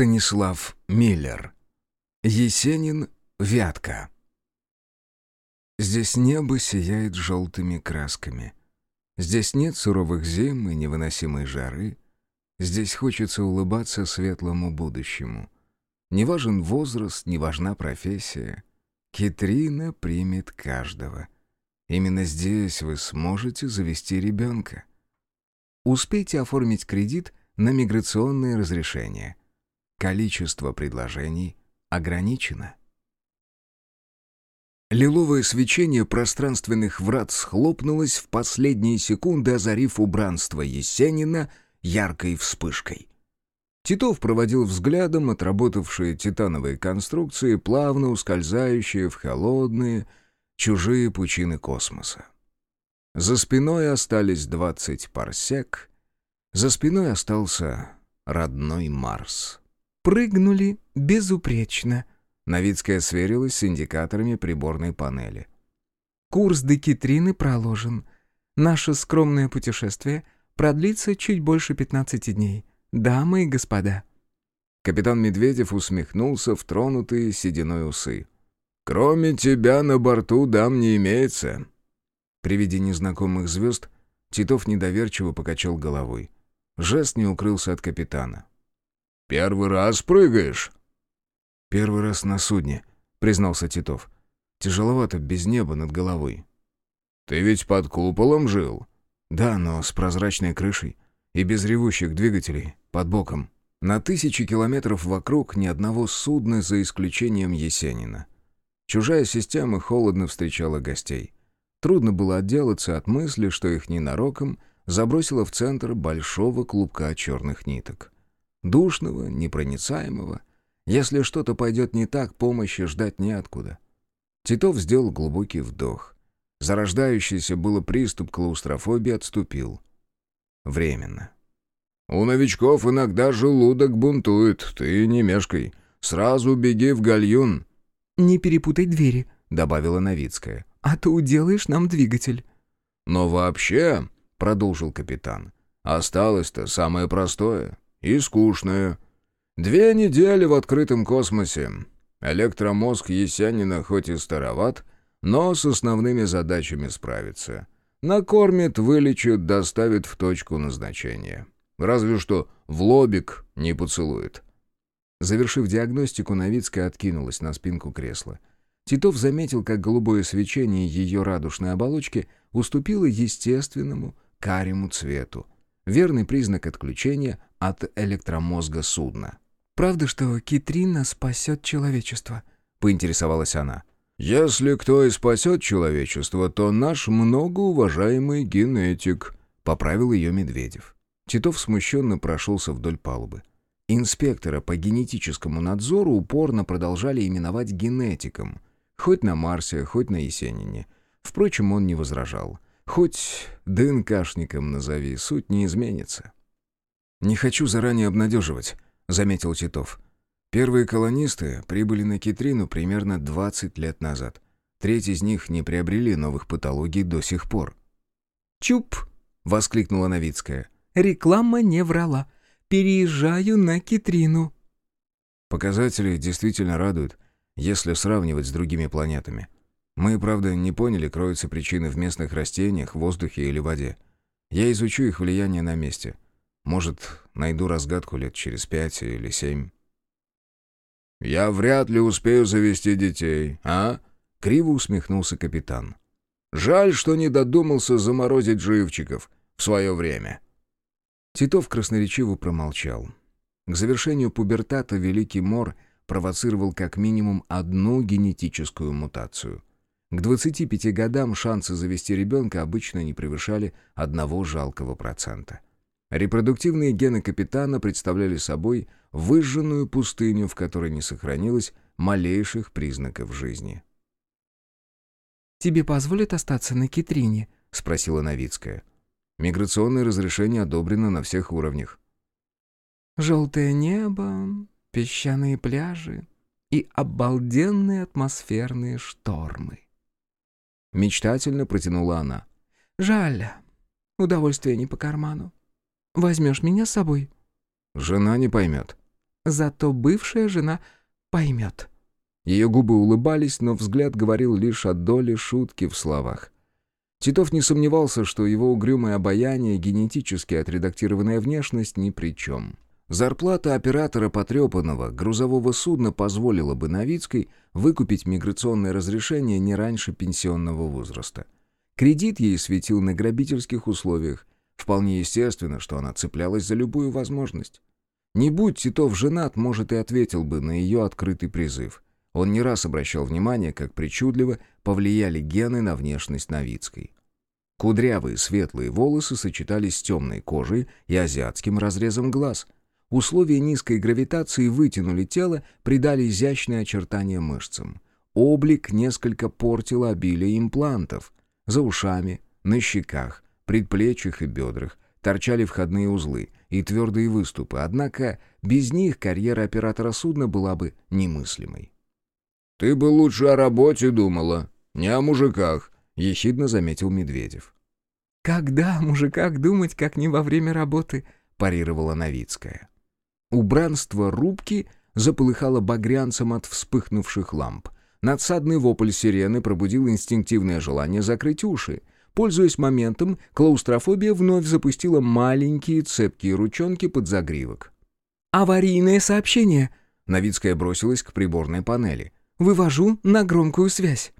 Станислав Миллер. Есенин Вятка. Здесь небо сияет желтыми красками. Здесь нет суровых зим и невыносимой жары. Здесь хочется улыбаться светлому будущему. Не важен возраст, не важна профессия. Китрина примет каждого. Именно здесь вы сможете завести ребенка. Успейте оформить кредит на миграционное разрешение. Количество предложений ограничено. Лиловое свечение пространственных врат схлопнулось в последние секунды, озарив убранство Есенина яркой вспышкой. Титов проводил взглядом отработавшие титановые конструкции, плавно ускользающие в холодные, чужие пучины космоса. За спиной остались двадцать парсек, за спиной остался родной Марс. «Прыгнули безупречно», — Новицкая сверилась с индикаторами приборной панели. «Курс Декитрины проложен. Наше скромное путешествие продлится чуть больше 15 дней. Дамы и господа». Капитан Медведев усмехнулся в тронутые сединой усы. «Кроме тебя на борту дам не имеется». При виде незнакомых звезд Титов недоверчиво покачал головой. Жест не укрылся от капитана. «Первый раз прыгаешь?» «Первый раз на судне», — признался Титов. «Тяжеловато без неба над головой». «Ты ведь под куполом жил?» «Да, но с прозрачной крышей и без ревущих двигателей, под боком. На тысячи километров вокруг ни одного судна за исключением Есенина. Чужая система холодно встречала гостей. Трудно было отделаться от мысли, что их ненароком забросило в центр большого клубка черных ниток душного, непроницаемого. Если что-то пойдет не так, помощи ждать неоткуда. Титов сделал глубокий вдох. Зарождающийся было приступ клаустрофобии отступил. Временно. «У новичков иногда желудок бунтует, ты не мешкай. Сразу беги в гальюн». «Не перепутай двери», — добавила Новицкая. «А то уделаешь нам двигатель». «Но вообще», — продолжил капитан, — «осталось-то самое простое и скучную. Две недели в открытом космосе. Электромозг Есенина хоть и староват, но с основными задачами справится. Накормит, вылечит, доставит в точку назначения. Разве что в лобик не поцелует. Завершив диагностику, Новицкая откинулась на спинку кресла. Титов заметил, как голубое свечение ее радужной оболочки уступило естественному карему цвету. Верный признак отключения от электромозга судна. «Правда, что Китрина спасет человечество?» — поинтересовалась она. «Если кто и спасет человечество, то наш многоуважаемый генетик», — поправил ее Медведев. Титов смущенно прошелся вдоль палубы. Инспектора по генетическому надзору упорно продолжали именовать генетиком. Хоть на Марсе, хоть на Есенине. Впрочем, он не возражал. Хоть ДНКшником назови, суть не изменится. «Не хочу заранее обнадеживать», — заметил Титов. «Первые колонисты прибыли на Китрину примерно 20 лет назад. Треть из них не приобрели новых патологий до сих пор». «Чуп!» — воскликнула Новицкая. «Реклама не врала. Переезжаю на Китрину». Показатели действительно радуют, если сравнивать с другими планетами. Мы, правда, не поняли, кроются причины в местных растениях, воздухе или воде. Я изучу их влияние на месте. Может, найду разгадку лет через пять или семь. «Я вряд ли успею завести детей, а?» — криво усмехнулся капитан. «Жаль, что не додумался заморозить живчиков в свое время». Титов красноречиво промолчал. К завершению пубертата Великий Мор провоцировал как минимум одну генетическую мутацию. К 25 годам шансы завести ребенка обычно не превышали одного жалкого процента. Репродуктивные гены капитана представляли собой выжженную пустыню, в которой не сохранилось малейших признаков жизни. «Тебе позволят остаться на Китрине?» — спросила Новицкая. «Миграционное разрешение одобрено на всех уровнях». «Желтое небо, песчаные пляжи и обалденные атмосферные штормы». Мечтательно протянула она. «Жаль, удовольствие не по карману. Возьмешь меня с собой?» «Жена не поймет». Зато бывшая жена поймет». Ее губы улыбались, но взгляд говорил лишь о доле шутки в словах. Титов не сомневался, что его угрюмое обаяние и генетически отредактированная внешность ни при чем. Зарплата оператора потрепанного грузового судна позволила бы Новицкой выкупить миграционное разрешение не раньше пенсионного возраста. Кредит ей светил на грабительских условиях. Вполне естественно, что она цеплялась за любую возможность. Не будь Титов женат, может, и ответил бы на ее открытый призыв. Он не раз обращал внимание, как причудливо повлияли гены на внешность Новицкой. Кудрявые светлые волосы сочетались с темной кожей и азиатским разрезом глаз. Условия низкой гравитации вытянули тело, придали изящные очертания мышцам. Облик несколько портило обилие имплантов. За ушами, на щеках, предплечьях и бедрах торчали входные узлы и твердые выступы, однако без них карьера оператора судна была бы немыслимой. «Ты бы лучше о работе думала, не о мужиках», — ехидно заметил Медведев. «Когда о мужиках думать, как не во время работы?» — парировала Новицкая. Убранство рубки заполыхало багрянцем от вспыхнувших ламп. Надсадный вопль сирены пробудил инстинктивное желание закрыть уши. Пользуясь моментом, клаустрофобия вновь запустила маленькие цепкие ручонки под загривок. «Аварийное сообщение!» Новицкая бросилась к приборной панели. Вывожу на громкую связь».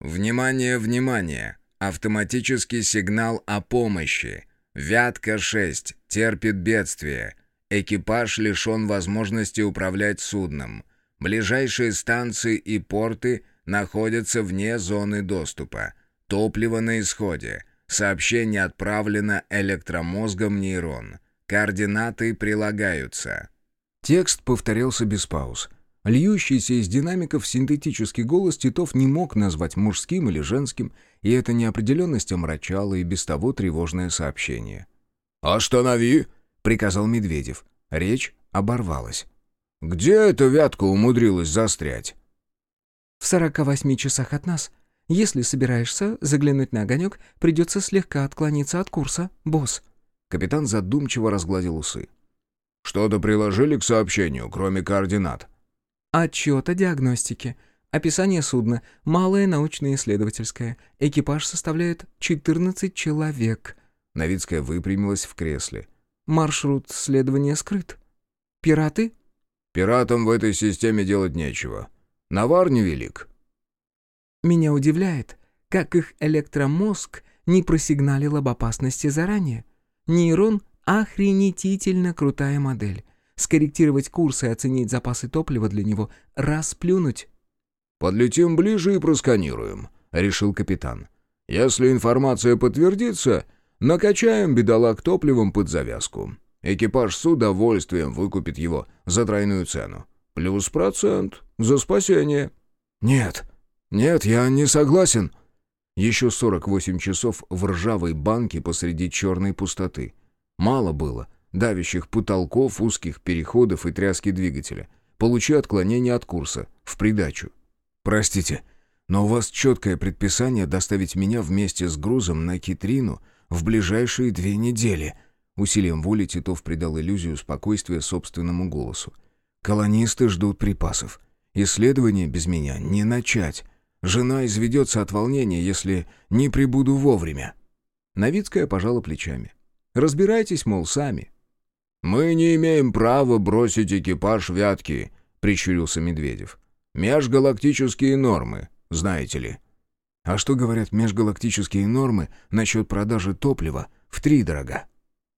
«Внимание, внимание! Автоматический сигнал о помощи. Вятка-6 терпит бедствие. Экипаж лишен возможности управлять судном. Ближайшие станции и порты находятся вне зоны доступа. Топливо на исходе. Сообщение отправлено электромозгом нейрон. Координаты прилагаются». Текст повторялся без пауз. Льющийся из динамиков синтетический голос Титов не мог назвать мужским или женским, и эта неопределенность омрачала и без того тревожное сообщение. «Останови!» — приказал Медведев. Речь оборвалась. «Где эта вятка умудрилась застрять?» «В сорока восьми часах от нас. Если собираешься заглянуть на огонек, придется слегка отклониться от курса, босс». Капитан задумчиво разгладил усы. «Что-то приложили к сообщению, кроме координат?» Отчет о диагностике. Описание судна. Малое научно-исследовательское. Экипаж составляет 14 человек. Новицкая выпрямилась в кресле. Маршрут следования скрыт. Пираты? Пиратам в этой системе делать нечего. Навар невелик. Меня удивляет, как их электромозг не просигналил об опасности заранее. Нейрон — охренетительно крутая модель скорректировать курс и оценить запасы топлива для него, расплюнуть. «Подлетим ближе и просканируем», — решил капитан. «Если информация подтвердится, накачаем бедолаг топливом под завязку. Экипаж с удовольствием выкупит его за тройную цену. Плюс процент за спасение». «Нет, нет, я не согласен». Еще 48 часов в ржавой банке посреди черной пустоты. Мало было — давящих потолков, узких переходов и тряски двигателя. Получи отклонение от курса, в придачу. «Простите, но у вас четкое предписание доставить меня вместе с грузом на Китрину в ближайшие две недели». Усилием воли Титов придал иллюзию спокойствия собственному голосу. «Колонисты ждут припасов. Исследование без меня не начать. Жена изведется от волнения, если не прибуду вовремя». Новицкая пожала плечами. «Разбирайтесь, мол, сами. «Мы не имеем права бросить экипаж Вятки», — прищурился Медведев. «Межгалактические нормы, знаете ли». «А что говорят межгалактические нормы насчет продажи топлива в три дорога?»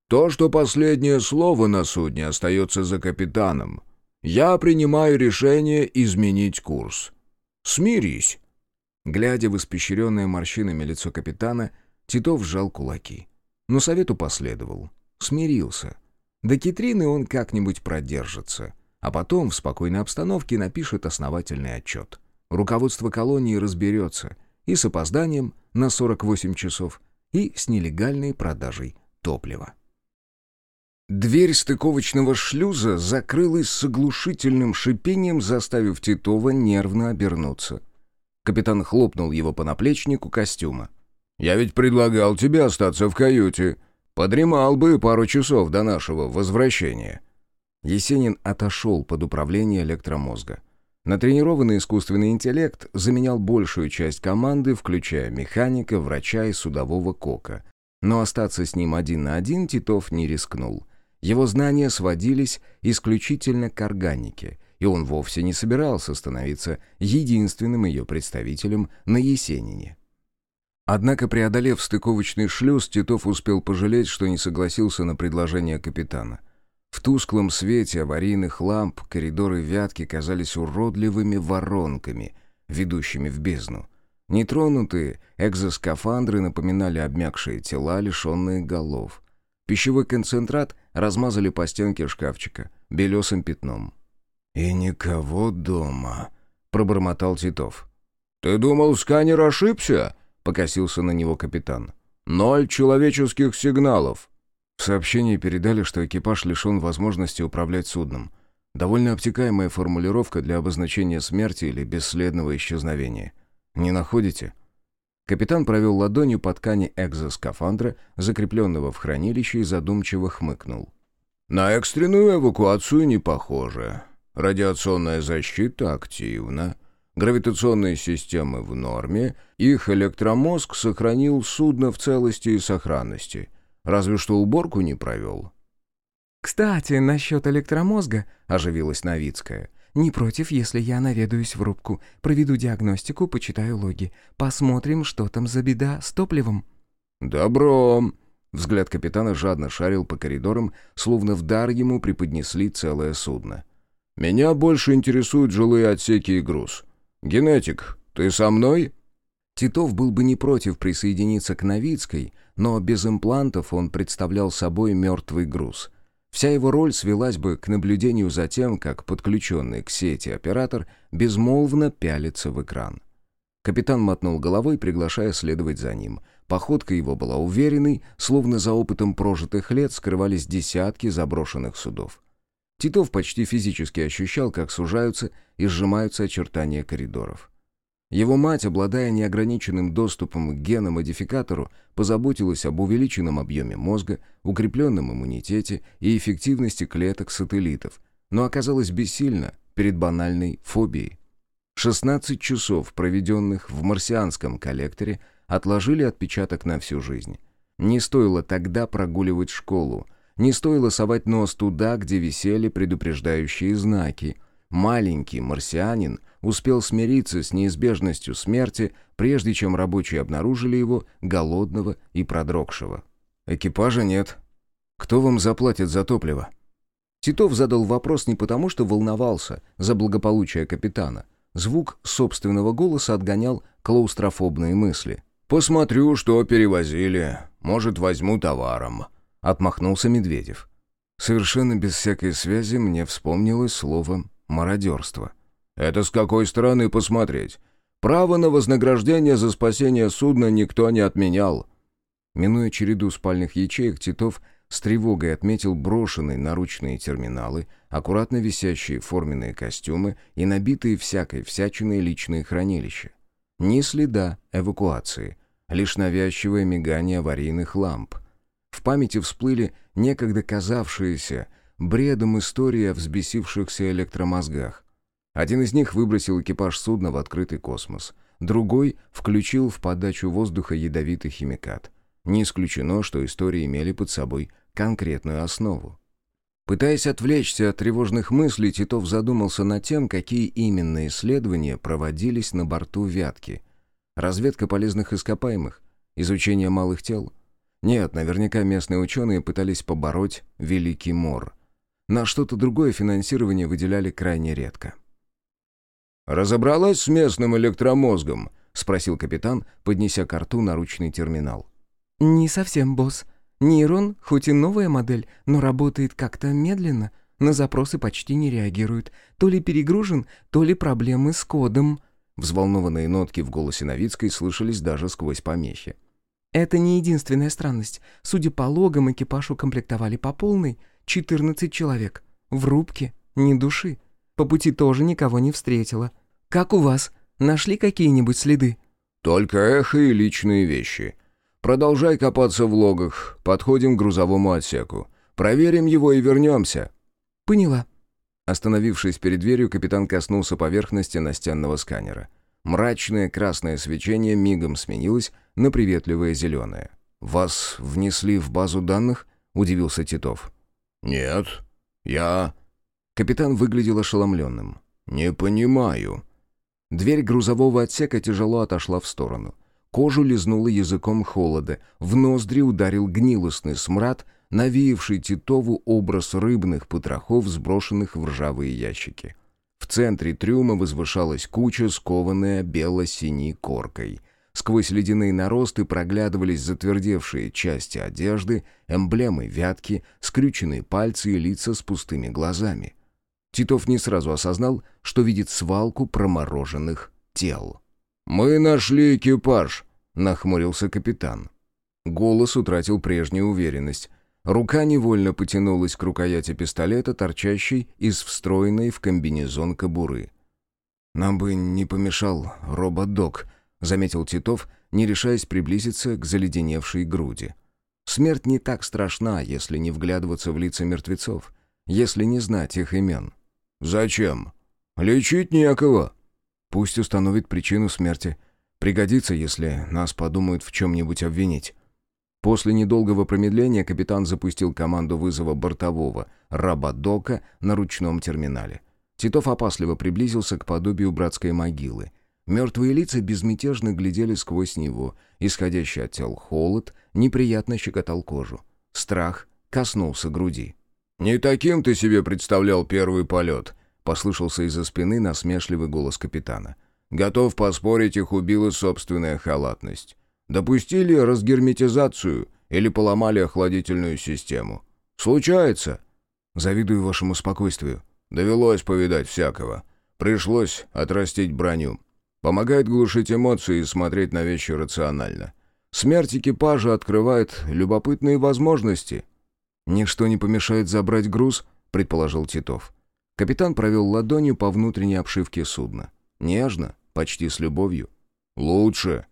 «То, что последнее слово на судне остается за капитаном. Я принимаю решение изменить курс. Смирись». Глядя в испещренное морщинами лицо капитана, Титов сжал кулаки. Но совету последовал. Смирился. До Китрины он как-нибудь продержится, а потом в спокойной обстановке напишет основательный отчет. Руководство колонии разберется и с опозданием на 48 часов, и с нелегальной продажей топлива. Дверь стыковочного шлюза закрылась с оглушительным шипением, заставив Титова нервно обернуться. Капитан хлопнул его по наплечнику костюма. «Я ведь предлагал тебе остаться в каюте», Подремал бы пару часов до нашего возвращения». Есенин отошел под управление электромозга. Натренированный искусственный интеллект заменял большую часть команды, включая механика, врача и судового кока. Но остаться с ним один на один Титов не рискнул. Его знания сводились исключительно к органике, и он вовсе не собирался становиться единственным ее представителем на Есенине. Однако, преодолев стыковочный шлюз, Титов успел пожалеть, что не согласился на предложение капитана. В тусклом свете аварийных ламп коридоры Вятки казались уродливыми воронками, ведущими в бездну. Нетронутые экзоскафандры напоминали обмякшие тела, лишенные голов. Пищевой концентрат размазали по стенке шкафчика белесым пятном. «И никого дома», — пробормотал Титов. «Ты думал, сканер ошибся?» — покосился на него капитан. «Ноль человеческих сигналов». В сообщении передали, что экипаж лишен возможности управлять судном. Довольно обтекаемая формулировка для обозначения смерти или бесследного исчезновения. Не находите? Капитан провел ладонью по ткани экзоскафандра, закрепленного в хранилище, и задумчиво хмыкнул. «На экстренную эвакуацию не похоже. Радиационная защита активна, гравитационные системы в норме, их электромозг сохранил судно в целости и сохранности». Разве что уборку не провел». «Кстати, насчет электромозга», — оживилась Новицкая. «Не против, если я наведаюсь в рубку, проведу диагностику, почитаю логи. Посмотрим, что там за беда с топливом». «Добро!» Взгляд капитана жадно шарил по коридорам, словно в дар ему преподнесли целое судно. «Меня больше интересуют жилые отсеки и груз. Генетик, ты со мной?» Титов был бы не против присоединиться к Новицкой, но без имплантов он представлял собой мертвый груз. Вся его роль свелась бы к наблюдению за тем, как подключенный к сети оператор безмолвно пялится в экран. Капитан мотнул головой, приглашая следовать за ним. Походка его была уверенной, словно за опытом прожитых лет скрывались десятки заброшенных судов. Титов почти физически ощущал, как сужаются и сжимаются очертания коридоров. Его мать, обладая неограниченным доступом к геномодификатору, позаботилась об увеличенном объеме мозга, укрепленном иммунитете и эффективности клеток-сателлитов, но оказалась бессильна перед банальной фобией. 16 часов, проведенных в марсианском коллекторе, отложили отпечаток на всю жизнь. Не стоило тогда прогуливать школу, не стоило совать нос туда, где висели предупреждающие знаки. Маленький марсианин — успел смириться с неизбежностью смерти, прежде чем рабочие обнаружили его голодного и продрогшего. «Экипажа нет. Кто вам заплатит за топливо?» Титов задал вопрос не потому, что волновался за благополучие капитана. Звук собственного голоса отгонял клаустрофобные мысли. «Посмотрю, что перевозили. Может, возьму товаром», — отмахнулся Медведев. Совершенно без всякой связи мне вспомнилось слово «мародерство». Это с какой стороны посмотреть? Право на вознаграждение за спасение судна никто не отменял. Минуя череду спальных ячеек, Титов с тревогой отметил брошенные наручные терминалы, аккуратно висящие форменные костюмы и набитые всякой всячиной личные хранилища. Ни следа эвакуации, лишь навязчивое мигание аварийных ламп. В памяти всплыли некогда казавшиеся бредом истории о взбесившихся электромозгах. Один из них выбросил экипаж судна в открытый космос. Другой включил в подачу воздуха ядовитый химикат. Не исключено, что истории имели под собой конкретную основу. Пытаясь отвлечься от тревожных мыслей, Титов задумался над тем, какие именно исследования проводились на борту «Вятки». Разведка полезных ископаемых, изучение малых тел. Нет, наверняка местные ученые пытались побороть Великий Мор. На что-то другое финансирование выделяли крайне редко. «Разобралась с местным электромозгом?» — спросил капитан, поднеся к рту наручный терминал. «Не совсем, босс. Нейрон, хоть и новая модель, но работает как-то медленно. На запросы почти не реагирует. То ли перегружен, то ли проблемы с кодом». Взволнованные нотки в голосе Новицкой слышались даже сквозь помехи. «Это не единственная странность. Судя по логам, экипаж укомплектовали по полной. 14 человек. В рубке. Ни души. По пути тоже никого не встретила. «Как у вас? Нашли какие-нибудь следы?» «Только эхо и личные вещи. Продолжай копаться в логах. Подходим к грузовому отсеку. Проверим его и вернемся». «Поняла». Остановившись перед дверью, капитан коснулся поверхности настенного сканера. Мрачное красное свечение мигом сменилось на приветливое зеленое. «Вас внесли в базу данных?» — удивился Титов. «Нет, я...» Капитан выглядел ошеломленным. «Не понимаю». Дверь грузового отсека тяжело отошла в сторону. Кожу лизнуло языком холода, в ноздри ударил гнилостный смрад, навеявший Титову образ рыбных потрохов, сброшенных в ржавые ящики. В центре трюма возвышалась куча, скованная бело-синей коркой. Сквозь ледяные наросты проглядывались затвердевшие части одежды, эмблемы вятки, скрюченные пальцы и лица с пустыми глазами. Титов не сразу осознал, что видит свалку промороженных тел. «Мы нашли экипаж», — нахмурился капитан. Голос утратил прежнюю уверенность. Рука невольно потянулась к рукояти пистолета, торчащей из встроенной в комбинезон кобуры. «Нам бы не помешал робот-дог», — заметил Титов, не решаясь приблизиться к заледеневшей груди. «Смерть не так страшна, если не вглядываться в лица мертвецов, если не знать их имен». «Зачем? Лечить некого». «Пусть установит причину смерти. Пригодится, если нас подумают в чем-нибудь обвинить». После недолгого промедления капитан запустил команду вызова бортового Рабадока на ручном терминале. Титов опасливо приблизился к подобию братской могилы. Мертвые лица безмятежно глядели сквозь него. Исходящий от тел холод неприятно щекотал кожу. Страх коснулся груди. «Не таким ты себе представлял первый полет», — послышался из-за спины насмешливый голос капитана. «Готов поспорить, их убила собственная халатность. Допустили разгерметизацию или поломали охладительную систему. Случается. Завидую вашему спокойствию. Довелось повидать всякого. Пришлось отрастить броню. Помогает глушить эмоции и смотреть на вещи рационально. Смерть экипажа открывает любопытные возможности. «Ничто не помешает забрать груз», — предположил Титов. Капитан провел ладонью по внутренней обшивке судна. Нежно, почти с любовью. «Лучше»,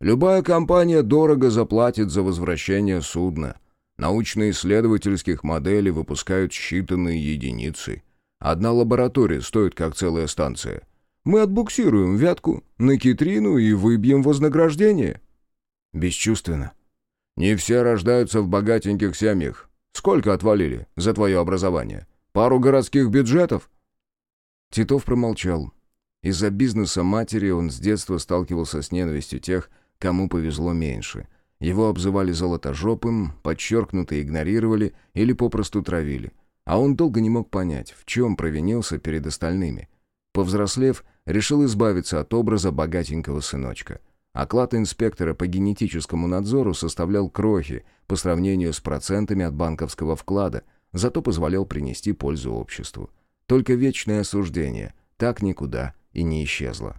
Любая компания дорого заплатит за возвращение судна. Научно-исследовательских моделей выпускают считанные единицы. Одна лаборатория стоит как целая станция. Мы отбуксируем вятку на Китрину и выбьем вознаграждение. Бесчувственно. Не все рождаются в богатеньких семьях. Сколько отвалили за твое образование? Пару городских бюджетов? Титов промолчал. Из-за бизнеса матери он с детства сталкивался с ненавистью тех, кому повезло меньше. Его обзывали золотожопым, подчеркнуто игнорировали или попросту травили. А он долго не мог понять, в чем провинился перед остальными. Повзрослев, решил избавиться от образа богатенького сыночка. Оклад инспектора по генетическому надзору составлял крохи по сравнению с процентами от банковского вклада, зато позволял принести пользу обществу. Только вечное осуждение так никуда и не исчезло.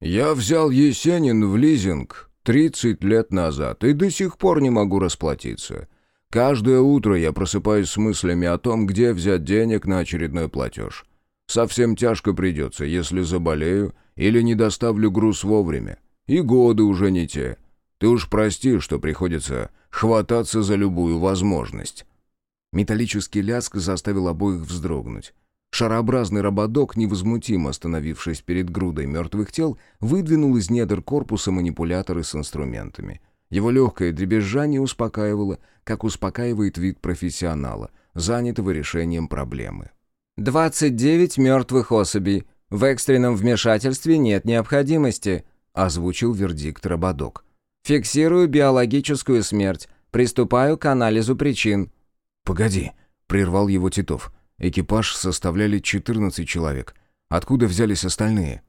«Я взял Есенин в лизинг 30 лет назад и до сих пор не могу расплатиться. Каждое утро я просыпаюсь с мыслями о том, где взять денег на очередной платеж. Совсем тяжко придется, если заболею или не доставлю груз вовремя. И годы уже не те. Ты уж прости, что приходится хвататься за любую возможность». Металлический ляск заставил обоих вздрогнуть. Шарообразный рободок, невозмутимо остановившись перед грудой мертвых тел, выдвинул из недр корпуса манипуляторы с инструментами. Его легкое дребезжание успокаивало, как успокаивает вид профессионала, занятого решением проблемы. «Двадцать девять мертвых особей. В экстренном вмешательстве нет необходимости», — озвучил вердикт Рободок. «Фиксирую биологическую смерть. Приступаю к анализу причин». «Погоди», — прервал его Титов. Экипаж составляли 14 человек. Откуда взялись остальные?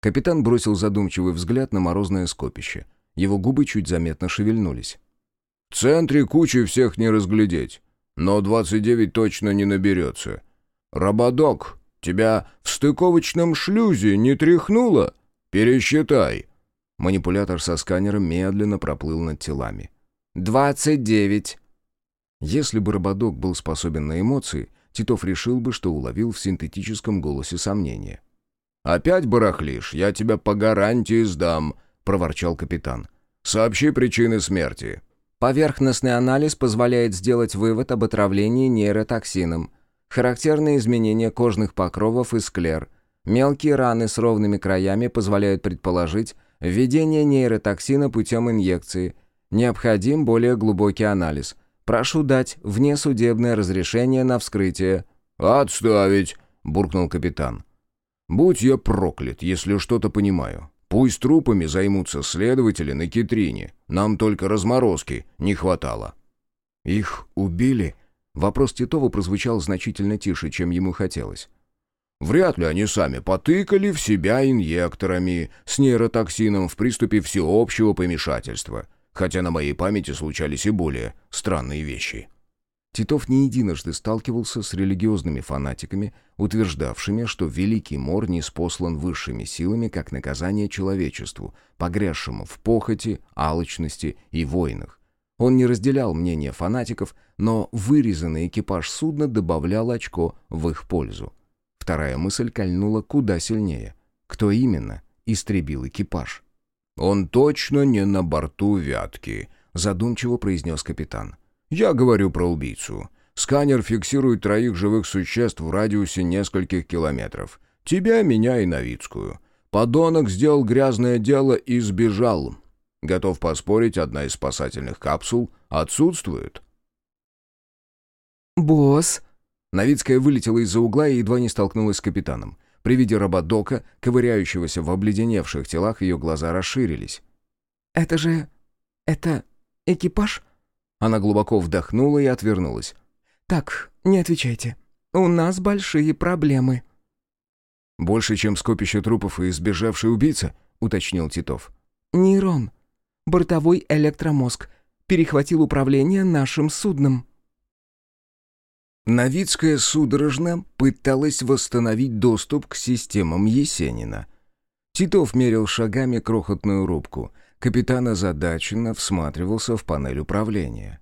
Капитан бросил задумчивый взгляд на морозное скопище. Его губы чуть заметно шевельнулись. «В центре кучи всех не разглядеть, но 29 точно не наберется. Рободок, тебя в стыковочном шлюзе не тряхнуло? Пересчитай». Манипулятор со сканером медленно проплыл над телами. «Двадцать девять». Если бы Рободок был способен на эмоции, Титов решил бы, что уловил в синтетическом голосе сомнение. «Опять барахлишь? Я тебя по гарантии сдам», — проворчал капитан. «Сообщи причины смерти». Поверхностный анализ позволяет сделать вывод об отравлении нейротоксином. Характерные изменения кожных покровов и склер. Мелкие раны с ровными краями позволяют предположить введение нейротоксина путем инъекции. Необходим более глубокий анализ. Прошу дать внесудебное разрешение на вскрытие». «Отставить!» — буркнул капитан. «Будь я проклят, если что-то понимаю. Пусть трупами займутся следователи на Китрине. Нам только разморозки не хватало». «Их убили?» Вопрос Титова прозвучал значительно тише, чем ему хотелось. Вряд ли они сами потыкали в себя инъекторами с нейротоксином в приступе всеобщего помешательства, хотя на моей памяти случались и более странные вещи. Титов не единожды сталкивался с религиозными фанатиками, утверждавшими, что Великий Мор не спослан высшими силами как наказание человечеству, погрязшему в похоти, алчности и войнах. Он не разделял мнение фанатиков, но вырезанный экипаж судна добавлял очко в их пользу. Вторая мысль кольнула куда сильнее. Кто именно истребил экипаж? «Он точно не на борту Вятки», — задумчиво произнес капитан. «Я говорю про убийцу. Сканер фиксирует троих живых существ в радиусе нескольких километров. Тебя, меня и Новицкую. Подонок сделал грязное дело и сбежал. Готов поспорить, одна из спасательных капсул отсутствует». «Босс!» Новицкая вылетела из-за угла и едва не столкнулась с капитаном. При виде Рободока, ковыряющегося в обледеневших телах, ее глаза расширились. «Это же... это... экипаж?» Она глубоко вдохнула и отвернулась. «Так, не отвечайте. У нас большие проблемы». «Больше, чем скопище трупов и сбежавший убийца?» — уточнил Титов. «Нейрон. Бортовой электромозг. Перехватил управление нашим судном». Новицкая судорожно пыталась восстановить доступ к системам Есенина. Титов мерил шагами крохотную рубку — Капитан озадаченно всматривался в панель управления.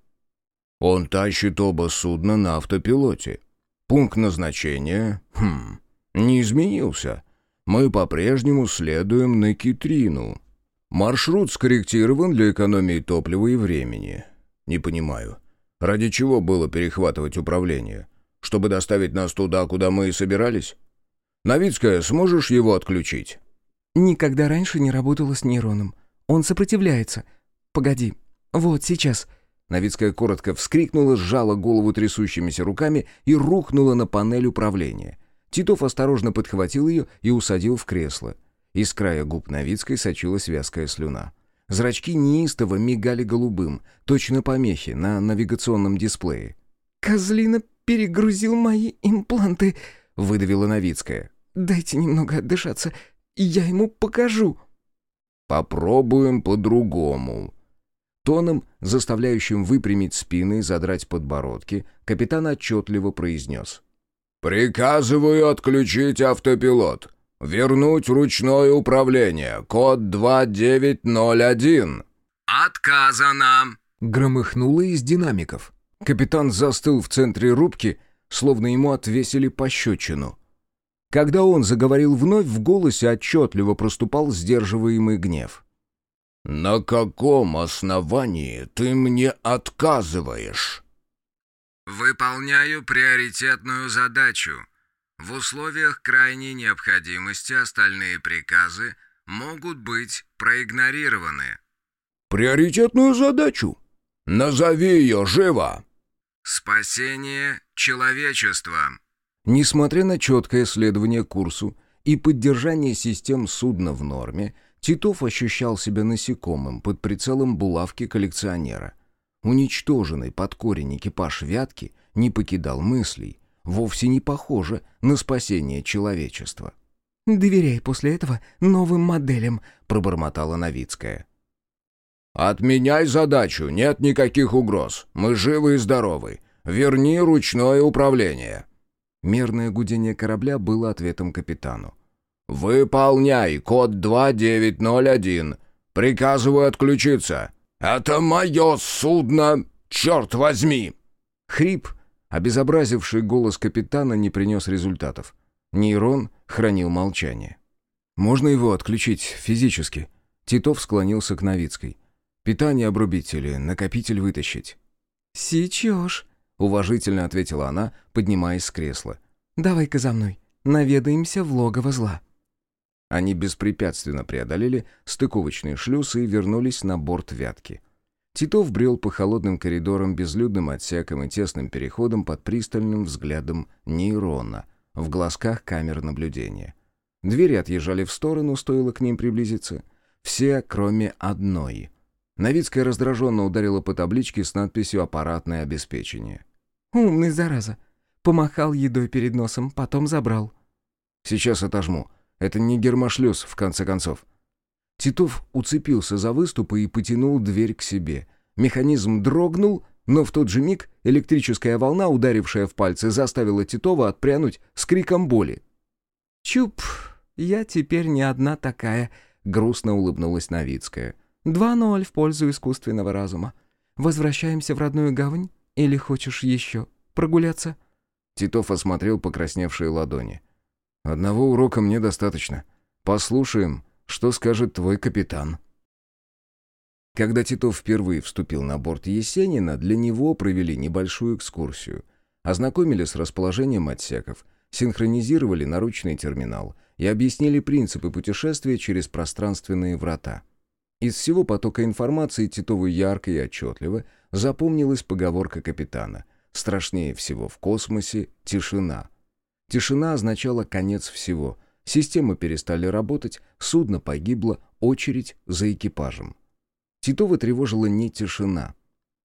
«Он тащит оба судна на автопилоте. Пункт назначения... Хм... Не изменился. Мы по-прежнему следуем на Китрину. Маршрут скорректирован для экономии топлива и времени. Не понимаю, ради чего было перехватывать управление? Чтобы доставить нас туда, куда мы и собирались? Новицкая, сможешь его отключить?» «Никогда раньше не работала с нейроном. Он сопротивляется. Погоди. Вот, сейчас». Новицкая коротко вскрикнула, сжала голову трясущимися руками и рухнула на панель управления. Титов осторожно подхватил ее и усадил в кресло. Из края губ Новицкой сочилась вязкая слюна. Зрачки неистово мигали голубым, точно помехи на навигационном дисплее. «Козлина перегрузил мои импланты», — выдавила Новицкая. «Дайте немного отдышаться, я ему покажу». «Попробуем по-другому». Тоном, заставляющим выпрямить спины и задрать подбородки, капитан отчетливо произнес. «Приказываю отключить автопилот. Вернуть ручное управление. Код 2901». «Отказано!» Громыхнуло из динамиков. Капитан застыл в центре рубки, словно ему отвесили пощечину. Когда он заговорил вновь, в голосе отчетливо проступал сдерживаемый гнев. «На каком основании ты мне отказываешь?» «Выполняю приоритетную задачу. В условиях крайней необходимости остальные приказы могут быть проигнорированы». «Приоритетную задачу? Назови ее живо!» «Спасение человечества». Несмотря на четкое следование курсу и поддержание систем судна в норме, Титов ощущал себя насекомым под прицелом булавки коллекционера. Уничтоженный под корень экипаж «Вятки» не покидал мыслей, вовсе не похоже на спасение человечества. «Доверяй после этого новым моделям», — пробормотала Новицкая. «Отменяй задачу, нет никаких угроз. Мы живы и здоровы. Верни ручное управление». Мерное гудение корабля было ответом капитану. «Выполняй код 2901. Приказываю отключиться. Это мое судно, черт возьми!» Хрип, обезобразивший голос капитана, не принес результатов. Нейрон хранил молчание. «Можно его отключить физически?» Титов склонился к Новицкой. «Питание обрубить или накопитель вытащить?» «Сечешь», — уважительно ответила она, поднимаясь с кресла. «Давай-ка за мной. Наведаемся в логово зла». Они беспрепятственно преодолели стыковочные шлюзы и вернулись на борт «Вятки». Титов брел по холодным коридорам, безлюдным отсекам и тесным переходам под пристальным взглядом нейрона в глазках камер наблюдения. Двери отъезжали в сторону, стоило к ним приблизиться. Все, кроме одной. Новицкая раздраженно ударила по табличке с надписью «Аппаратное обеспечение». «Умный, зараза. Помахал едой перед носом, потом забрал». «Сейчас отожму. Это не гермошлюз, в конце концов». Титов уцепился за выступы и потянул дверь к себе. Механизм дрогнул, но в тот же миг электрическая волна, ударившая в пальцы, заставила Титова отпрянуть с криком боли. «Чуп, я теперь не одна такая», — грустно улыбнулась Новицкая. «Два ноль в пользу искусственного разума. Возвращаемся в родную гавань? Или хочешь еще прогуляться?» Титов осмотрел покрасневшие ладони. «Одного урока мне достаточно. Послушаем, что скажет твой капитан?» Когда Титов впервые вступил на борт Есенина, для него провели небольшую экскурсию. Ознакомили с расположением отсеков, синхронизировали наручный терминал и объяснили принципы путешествия через пространственные врата. Из всего потока информации Титову ярко и отчетливо запомнилась поговорка капитана «Страшнее всего в космосе тишина». Тишина означала конец всего. Системы перестали работать, судно погибло, очередь за экипажем. Титова тревожила не тишина.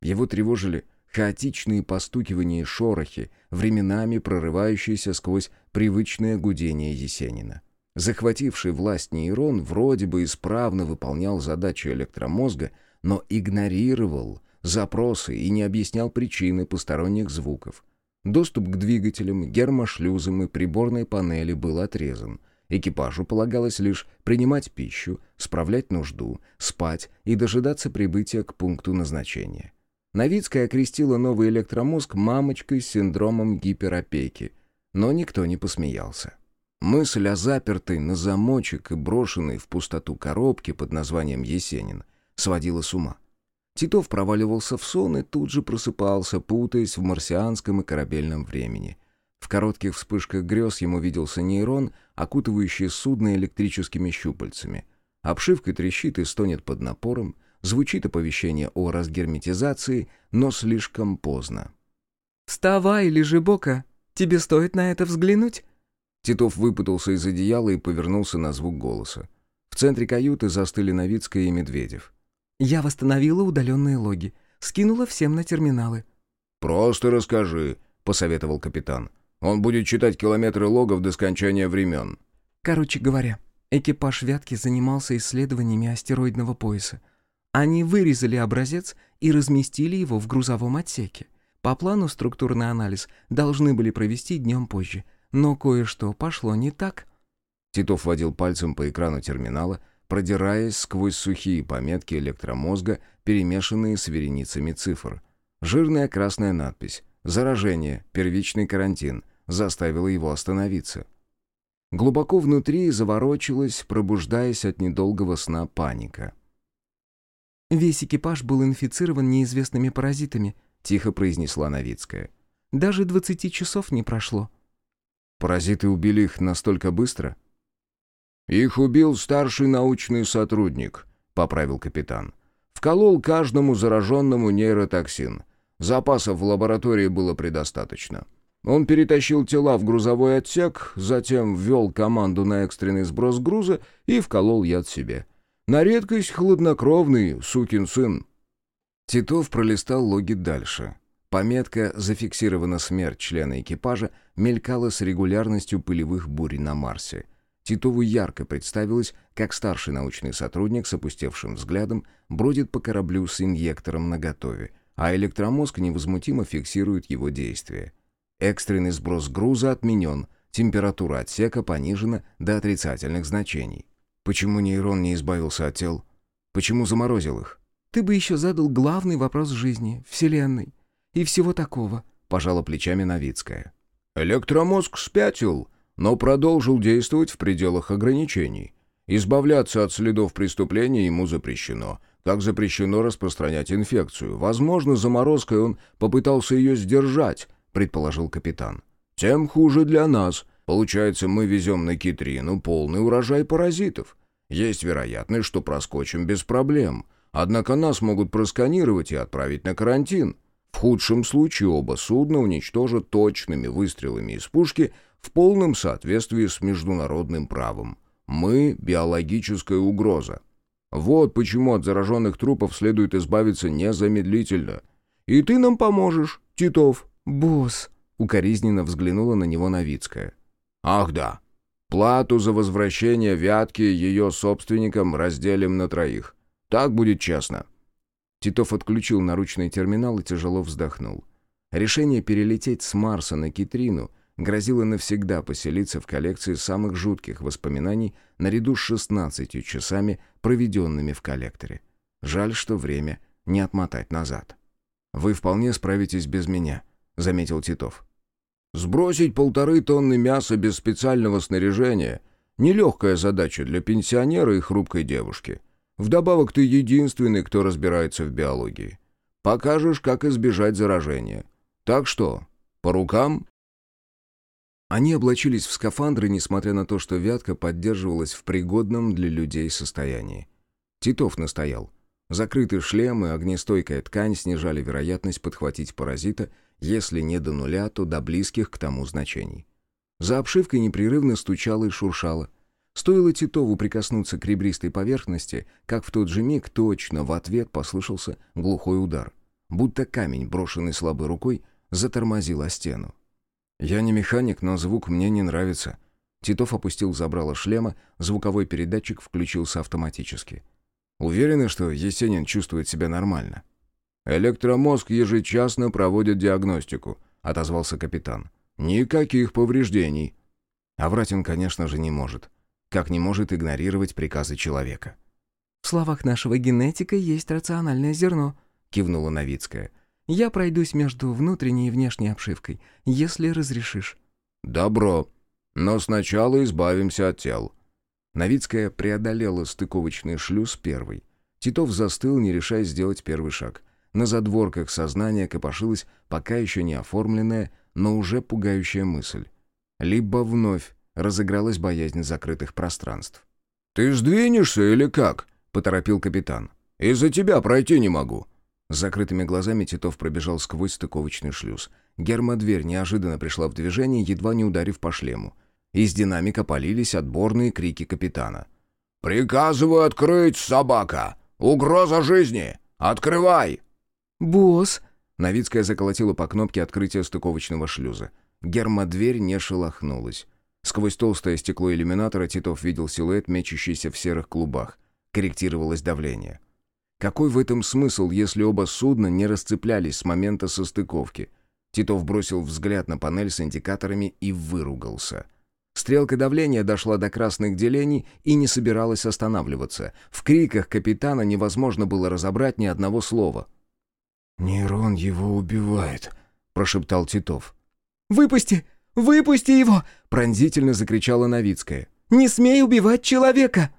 Его тревожили хаотичные постукивания и шорохи, временами прорывающиеся сквозь привычное гудение Есенина. Захвативший власть нейрон вроде бы исправно выполнял задачу электромозга, но игнорировал запросы и не объяснял причины посторонних звуков. Доступ к двигателям, гермошлюзам и приборной панели был отрезан. Экипажу полагалось лишь принимать пищу, справлять нужду, спать и дожидаться прибытия к пункту назначения. Новицкая окрестила новый электромозг мамочкой с синдромом гиперопеки, но никто не посмеялся. Мысль о запертой на замочек и брошенной в пустоту коробке под названием «Есенин» сводила с ума. Титов проваливался в сон и тут же просыпался, путаясь в марсианском и корабельном времени. В коротких вспышках грез ему виделся нейрон, окутывающий судно электрическими щупальцами. Обшивка трещит и стонет под напором, звучит оповещение о разгерметизации, но слишком поздно. «Вставай, Лежебока, тебе стоит на это взглянуть?» Титов выпутался из одеяла и повернулся на звук голоса. В центре каюты застыли Новицкая и Медведев. «Я восстановила удаленные логи. Скинула всем на терминалы». «Просто расскажи», — посоветовал капитан. «Он будет читать километры логов до скончания времен». Короче говоря, экипаж «Вятки» занимался исследованиями астероидного пояса. Они вырезали образец и разместили его в грузовом отсеке. По плану структурный анализ должны были провести днем позже. Но кое-что пошло не так. Титов водил пальцем по экрану терминала, продираясь сквозь сухие пометки электромозга, перемешанные с вереницами цифр. Жирная красная надпись «Заражение, первичный карантин» заставила его остановиться. Глубоко внутри заворочилась, пробуждаясь от недолгого сна паника. «Весь экипаж был инфицирован неизвестными паразитами», — тихо произнесла Новицкая. «Даже двадцати часов не прошло». «Паразиты убили их настолько быстро?» «Их убил старший научный сотрудник», — поправил капитан. «Вколол каждому зараженному нейротоксин. Запасов в лаборатории было предостаточно. Он перетащил тела в грузовой отсек, затем ввел команду на экстренный сброс груза и вколол яд себе. На редкость хладнокровный сукин сын». Титов пролистал логи дальше. Пометка «Зафиксирована смерть члена экипажа» мелькала с регулярностью пылевых бурь на Марсе. Титову ярко представилось, как старший научный сотрудник с опустевшим взглядом бродит по кораблю с инъектором наготове, а электромозг невозмутимо фиксирует его действия. Экстренный сброс груза отменен, температура отсека понижена до отрицательных значений. Почему нейрон не избавился от тел? Почему заморозил их? «Ты бы еще задал главный вопрос жизни, Вселенной и всего такого», — пожала плечами Новицкая. «Электромозг спятил», но продолжил действовать в пределах ограничений. Избавляться от следов преступления ему запрещено, Так запрещено распространять инфекцию. Возможно, заморозкой он попытался ее сдержать, предположил капитан. Тем хуже для нас. Получается, мы везем на Китрину полный урожай паразитов. Есть вероятность, что проскочим без проблем. Однако нас могут просканировать и отправить на карантин. В худшем случае оба судна уничтожат точными выстрелами из пушки в полном соответствии с международным правом. Мы — биологическая угроза. Вот почему от зараженных трупов следует избавиться незамедлительно. И ты нам поможешь, Титов. «Босс», — укоризненно взглянула на него Новицкая. «Ах да. Плату за возвращение Вятки ее собственникам разделим на троих. Так будет честно». Титов отключил наручный терминал и тяжело вздохнул. Решение перелететь с Марса на Китрину грозило навсегда поселиться в коллекции самых жутких воспоминаний наряду с 16 часами, проведенными в коллекторе. Жаль, что время не отмотать назад. «Вы вполне справитесь без меня», — заметил Титов. Сбросить полторы тонны мяса без специального снаряжения — нелегкая задача для пенсионера и хрупкой девушки. Вдобавок ты единственный, кто разбирается в биологии. Покажешь, как избежать заражения. Так что, по рукам?» Они облачились в скафандры, несмотря на то, что вятка поддерживалась в пригодном для людей состоянии. Титов настоял. Закрытый шлем и огнестойкая ткань снижали вероятность подхватить паразита — если не до нуля, то до близких к тому значений. За обшивкой непрерывно стучало и шуршало. Стоило Титову прикоснуться к ребристой поверхности, как в тот же миг точно в ответ послышался глухой удар. Будто камень, брошенный слабой рукой, затормозил о стену. «Я не механик, но звук мне не нравится». Титов опустил забрало шлема, звуковой передатчик включился автоматически. «Уверены, что Есенин чувствует себя нормально?» «Электромозг ежечасно проводит диагностику», — отозвался капитан. «Никаких повреждений». А врать он, конечно же, не может. Как не может игнорировать приказы человека. «В словах нашего генетика есть рациональное зерно», — кивнула Новицкая. «Я пройдусь между внутренней и внешней обшивкой, если разрешишь». «Добро. Но сначала избавимся от тел». Новицкая преодолела стыковочный шлюз первый. Титов застыл, не решая сделать первый шаг — на задворках сознания копошилась пока еще не оформленная, но уже пугающая мысль. Либо вновь разыгралась боязнь закрытых пространств. «Ты сдвинешься или как?» — поторопил капитан. «Из-за тебя пройти не могу». С закрытыми глазами Титов пробежал сквозь стыковочный шлюз. Гермодверь неожиданно пришла в движение, едва не ударив по шлему. Из динамика полились отборные крики капитана. «Приказываю открыть, собака! Угроза жизни! Открывай!» «Босс!» Новицкая заколотила по кнопке открытия стыковочного шлюза. Гермодверь не шелохнулась. Сквозь толстое стекло иллюминатора Титов видел силуэт, мечущийся в серых клубах. Корректировалось давление. Какой в этом смысл, если оба судна не расцеплялись с момента состыковки? Титов бросил взгляд на панель с индикаторами и выругался. Стрелка давления дошла до красных делений и не собиралась останавливаться. В криках капитана невозможно было разобрать ни одного слова. «Нейрон его убивает», — прошептал Титов. «Выпусти! Выпусти его!» — пронзительно закричала Новицкая. «Не смей убивать человека!»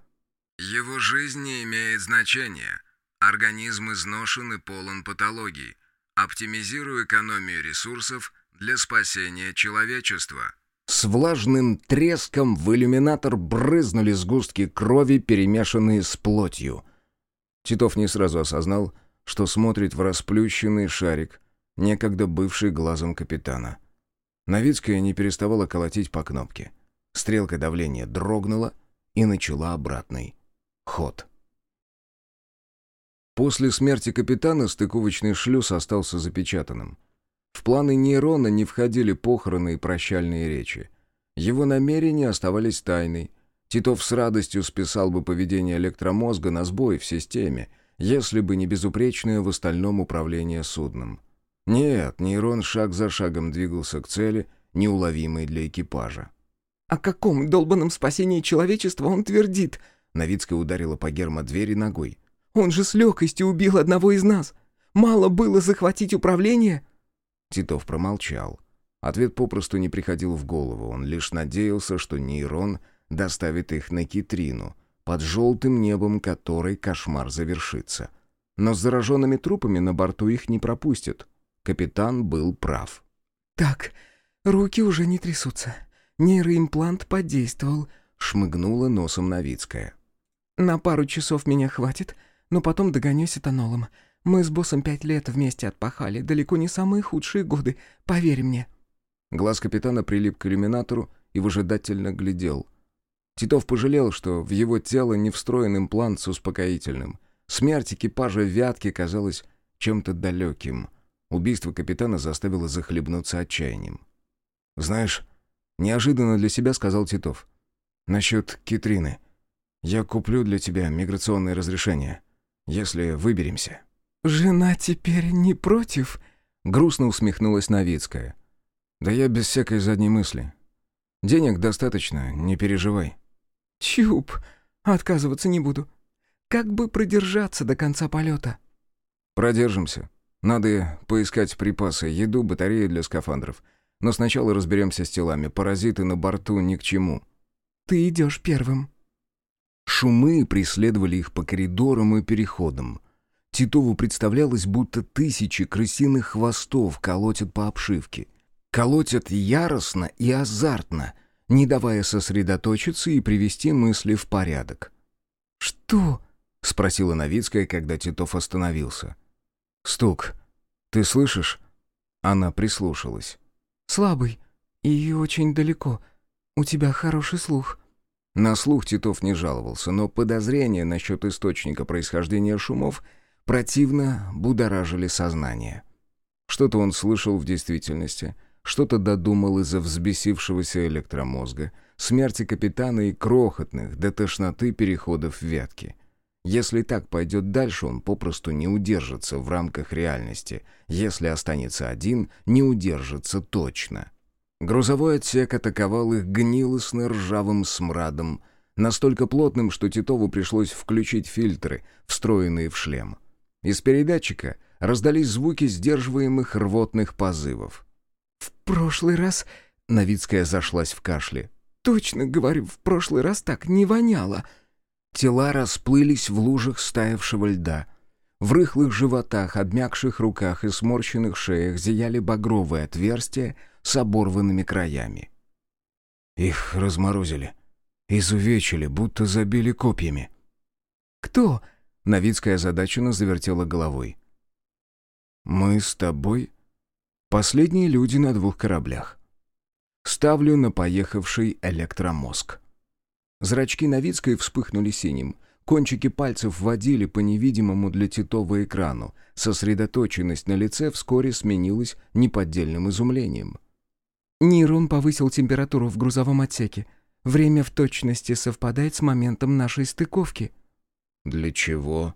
«Его жизнь не имеет значения. Организм изношен и полон патологий. Оптимизирую экономию ресурсов для спасения человечества». С влажным треском в иллюминатор брызнули сгустки крови, перемешанные с плотью. Титов не сразу осознал, что смотрит в расплющенный шарик, некогда бывший глазом капитана. Новицкая не переставала колотить по кнопке. Стрелка давления дрогнула и начала обратный ход. После смерти капитана стыковочный шлюз остался запечатанным. В планы нейрона не входили похороны и прощальные речи. Его намерения оставались тайной. Титов с радостью списал бы поведение электромозга на сбой в системе — если бы не безупречное в остальном управление судном. Нет, нейрон шаг за шагом двигался к цели, неуловимой для экипажа. «О каком долбанном спасении человечества он твердит?» Новицкая ударила по гермодвери ногой. «Он же с легкостью убил одного из нас! Мало было захватить управление!» Титов промолчал. Ответ попросту не приходил в голову, он лишь надеялся, что нейрон доставит их на Китрину — под желтым небом которой кошмар завершится. Но с зараженными трупами на борту их не пропустят. Капитан был прав. «Так, руки уже не трясутся. Нейроимплант подействовал», — шмыгнула носом Новицкая. «На пару часов меня хватит, но потом догонюсь этанолом. Мы с боссом пять лет вместе отпахали, далеко не самые худшие годы, поверь мне». Глаз капитана прилип к иллюминатору и выжидательно глядел. Титов пожалел, что в его тело не встроен имплант с успокоительным. Смерть экипажа Вятки казалась чем-то далеким. Убийство капитана заставило захлебнуться отчаянием. «Знаешь, неожиданно для себя сказал Титов. Насчет Китрины. Я куплю для тебя миграционное разрешение, если выберемся». «Жена теперь не против?» Грустно усмехнулась Новицкая. «Да я без всякой задней мысли. Денег достаточно, не переживай». «Чуп, отказываться не буду. Как бы продержаться до конца полета?» «Продержимся. Надо поискать припасы, еду, батареи для скафандров. Но сначала разберемся с телами. Паразиты на борту ни к чему». «Ты идешь первым». Шумы преследовали их по коридорам и переходам. Титову представлялось, будто тысячи крысиных хвостов колотят по обшивке. Колотят яростно и азартно, не давая сосредоточиться и привести мысли в порядок. «Что?» — спросила Новицкая, когда Титов остановился. «Стук. Ты слышишь?» Она прислушалась. «Слабый. И очень далеко. У тебя хороший слух». На слух Титов не жаловался, но подозрения насчет источника происхождения шумов противно будоражили сознание. Что-то он слышал в действительности, что-то додумал из-за взбесившегося электромозга, смерти капитана и крохотных до тошноты переходов ветки. Если так пойдет дальше, он попросту не удержится в рамках реальности. Если останется один, не удержится точно. Грузовой отсек атаковал их гнилостно ржавым смрадом, настолько плотным, что Титову пришлось включить фильтры, встроенные в шлем. Из передатчика раздались звуки сдерживаемых рвотных позывов. «В прошлый раз...» — Новицкая зашлась в кашле. «Точно, говорю, в прошлый раз так не воняло». Тела расплылись в лужах стаявшего льда. В рыхлых животах, обмякших руках и сморщенных шеях зияли багровые отверстия с оборванными краями. Их разморозили. Изувечили, будто забили копьями. «Кто?» — Новицкая озадаченно завертела головой. «Мы с тобой последние люди на двух кораблях. Ставлю на поехавший электромозг». Зрачки Новицкой вспыхнули синим. Кончики пальцев водили по невидимому для Титова экрану. Сосредоточенность на лице вскоре сменилась неподдельным изумлением. «Нейрон повысил температуру в грузовом отсеке. Время в точности совпадает с моментом нашей стыковки». «Для чего?»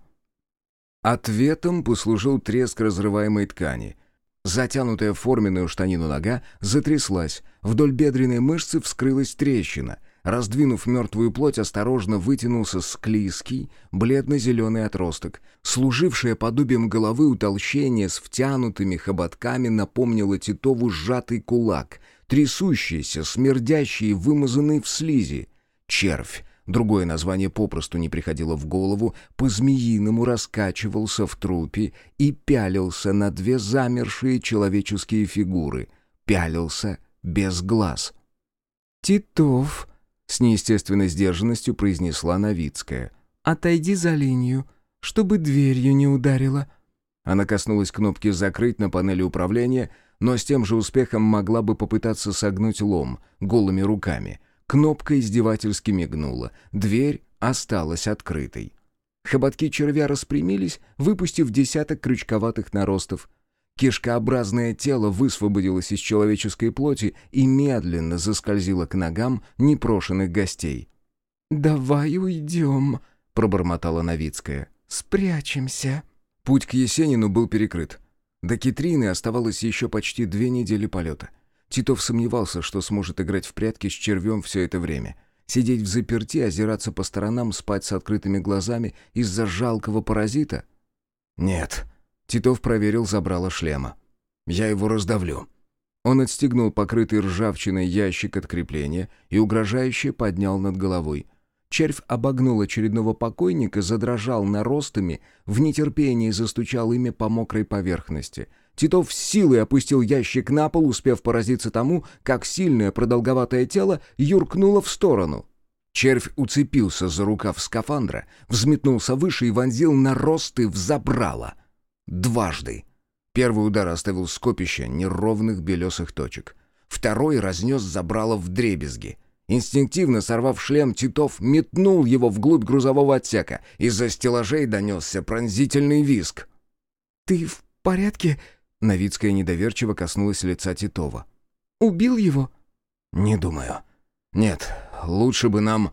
Ответом послужил треск разрываемой ткани. Затянутая в форменную штанину нога затряслась. Вдоль бедренной мышцы вскрылась трещина — Раздвинув мертвую плоть, осторожно вытянулся склизкий, бледно-зеленый отросток. Служившее подобием головы утолщение с втянутыми хоботками напомнило Титову сжатый кулак, трясущийся, смердящий и вымазанный в слизи. Червь, другое название попросту не приходило в голову, по-змеиному раскачивался в трупе и пялился на две замершие человеческие фигуры. Пялился без глаз. «Титов», с неестественной сдержанностью произнесла Новицкая. «Отойди за линию, чтобы дверью не ударила». Она коснулась кнопки «Закрыть» на панели управления, но с тем же успехом могла бы попытаться согнуть лом голыми руками. Кнопка издевательски мигнула. Дверь осталась открытой. Хоботки червя распрямились, выпустив десяток крючковатых наростов. Кишкообразное тело высвободилось из человеческой плоти и медленно заскользило к ногам непрошенных гостей. «Давай уйдем», — пробормотала Новицкая. «Спрячемся». Путь к Есенину был перекрыт. До Китрины оставалось еще почти две недели полета. Титов сомневался, что сможет играть в прятки с червем все это время. Сидеть в заперти, озираться по сторонам, спать с открытыми глазами из-за жалкого паразита? Нет. Титов проверил забрало шлема. «Я его раздавлю». Он отстегнул покрытый ржавчиной ящик от крепления и угрожающе поднял над головой. Червь обогнул очередного покойника, задрожал наростами, в нетерпении застучал ими по мокрой поверхности. Титов силой опустил ящик на пол, успев поразиться тому, как сильное продолговатое тело юркнуло в сторону. Червь уцепился за рукав скафандра, взметнулся выше и вонзил наросты в забрало. Дважды. Первый удар оставил скопище неровных белесых точек. Второй разнес забрало в дребезги — Инстинктивно сорвав шлем, Титов метнул его вглубь грузового отсека. Из-за стеллажей донесся пронзительный виск. «Ты в порядке?» Новицкая недоверчиво коснулась лица Титова. «Убил его?» «Не думаю. Нет, лучше бы нам...»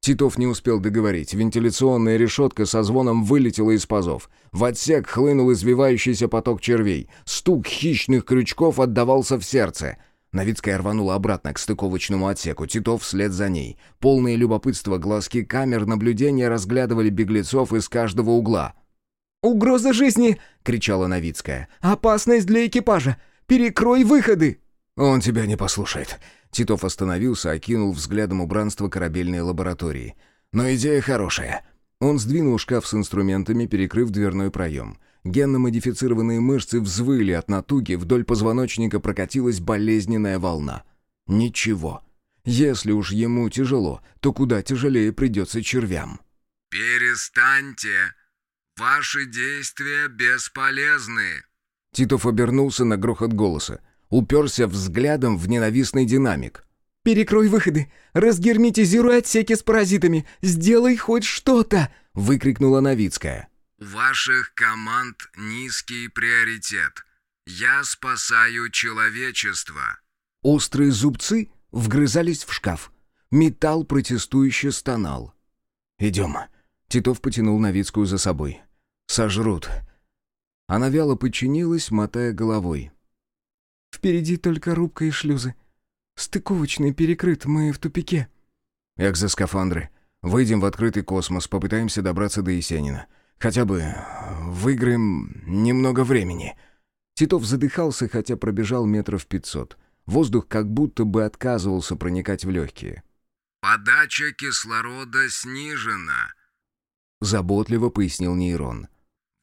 Титов не успел договорить. Вентиляционная решетка со звоном вылетела из пазов. В отсек хлынул извивающийся поток червей. Стук хищных крючков отдавался в сердце. Новицкая рванула обратно к стыковочному отсеку, Титов вслед за ней. Полные любопытства глазки камер наблюдения разглядывали беглецов из каждого угла. «Угроза жизни!» — кричала Новицкая. «Опасность для экипажа! Перекрой выходы!» «Он тебя не послушает». Титов остановился, окинул взглядом убранство корабельной лаборатории. «Но идея хорошая». Он сдвинул шкаф с инструментами, перекрыв дверной проем. Генно-модифицированные мышцы взвыли от натуги, вдоль позвоночника прокатилась болезненная волна. Ничего. Если уж ему тяжело, то куда тяжелее придется червям. «Перестаньте! Ваши действия бесполезны!» Титов обернулся на грохот голоса, уперся взглядом в ненавистный динамик. «Перекрой выходы! Разгерметизируй отсеки с паразитами! Сделай хоть что-то!» — выкрикнула Новицкая ваших команд низкий приоритет. Я спасаю человечество». Острые зубцы вгрызались в шкаф. Металл протестующе стонал. «Идем». Титов потянул Новицкую за собой. «Сожрут». Она вяло подчинилась, мотая головой. «Впереди только рубка и шлюзы. Стыковочный перекрыт, мы в тупике». «Экзоскафандры. Выйдем в открытый космос, попытаемся добраться до Есенина. Хотя бы выиграем немного времени». Титов задыхался, хотя пробежал метров пятьсот. Воздух как будто бы отказывался проникать в легкие. «Подача кислорода снижена», — заботливо пояснил нейрон.